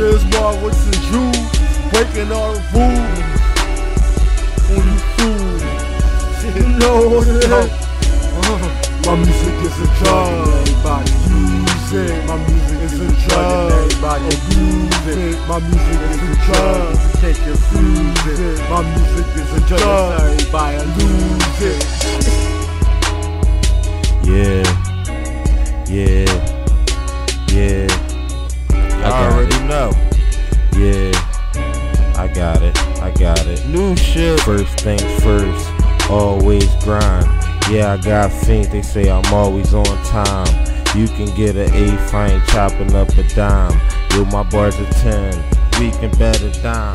There's Margaret's and Jews breaking all the rules. On you fools. You know what it is? Uh, my music is a drug. Everybody use it. My music is a drug. Everybody abuse it. My music is a drug. Can't confuse it. My music is a drug. Everybody lose I got it, I got it. New shit. First things first, always grind. Yeah, I got fiends, they say I'm always on time. You can get an eighth, I ain't chopping up a dime. Yo, my bars are 10, we can bet a dime.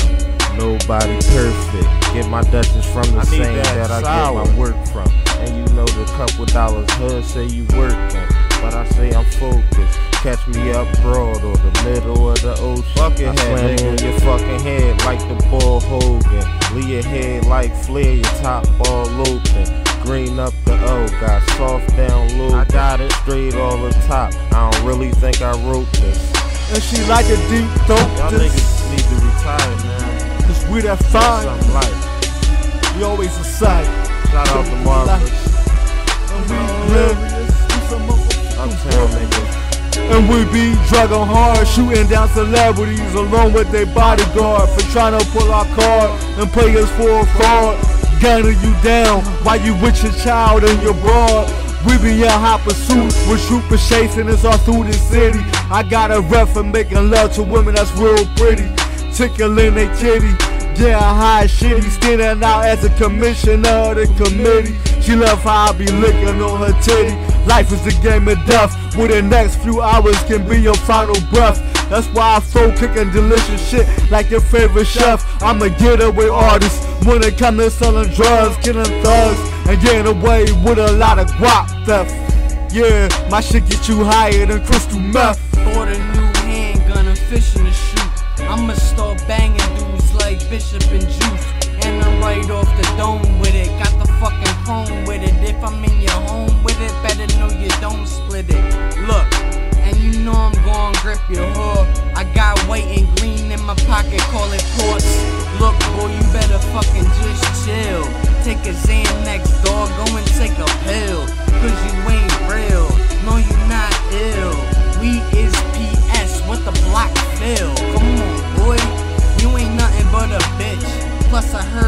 Nobody perfect. Get my Dutchess from the I same that that, I get my work from. And you know the couple dollars hood say you working. But I say I'm focused. Catch me up broad or the middle of the ocean. Fucking I head, slam on your fucking head like the ball Hogan. Leave your head like Flair, your top all open. Green up the O, got soft down low. I got it. Straight all the top. I don't really think I wrote this. And she like a deep throat. Y'all niggas need to retire, man. cause we that fine. Something like. We always a sight. Shout out to Marvelous. And we be drugging hard, shooting down celebrities along with their bodyguard for trying to pull our card and play us for a fraud. Gunning you down while you with your child and your broad. We be in hot pursuit with troopers chasing us all through the city. I got a rep for making love to women that's real pretty, tickling they kitty. Yeah, high shitty, standing out as a commissioner of the committee. She love how I be licking on her titty. Life is a game of death, where the next few hours can be your final breath. That's why I flow cooking delicious shit like your favorite chef. I'm a getaway artist when it comes to selling drugs, killing thugs, and getting away with a lot of guap theft. Yeah, my shit get you higher than crystal meth. Bought a new handgun and fish in the shoot. I'ma start banging dudes like Bishop and Juice. And I'm right off the grip your. I got white and green in my pocket, call it quartz. Look, boy, you better fucking just chill. Take a Xanax, dog, go and take a pill. Cause you ain't real, no, you not ill. We is PS, what the block feel. Come on, boy, you ain't nothing but a bitch. Plus, I heard.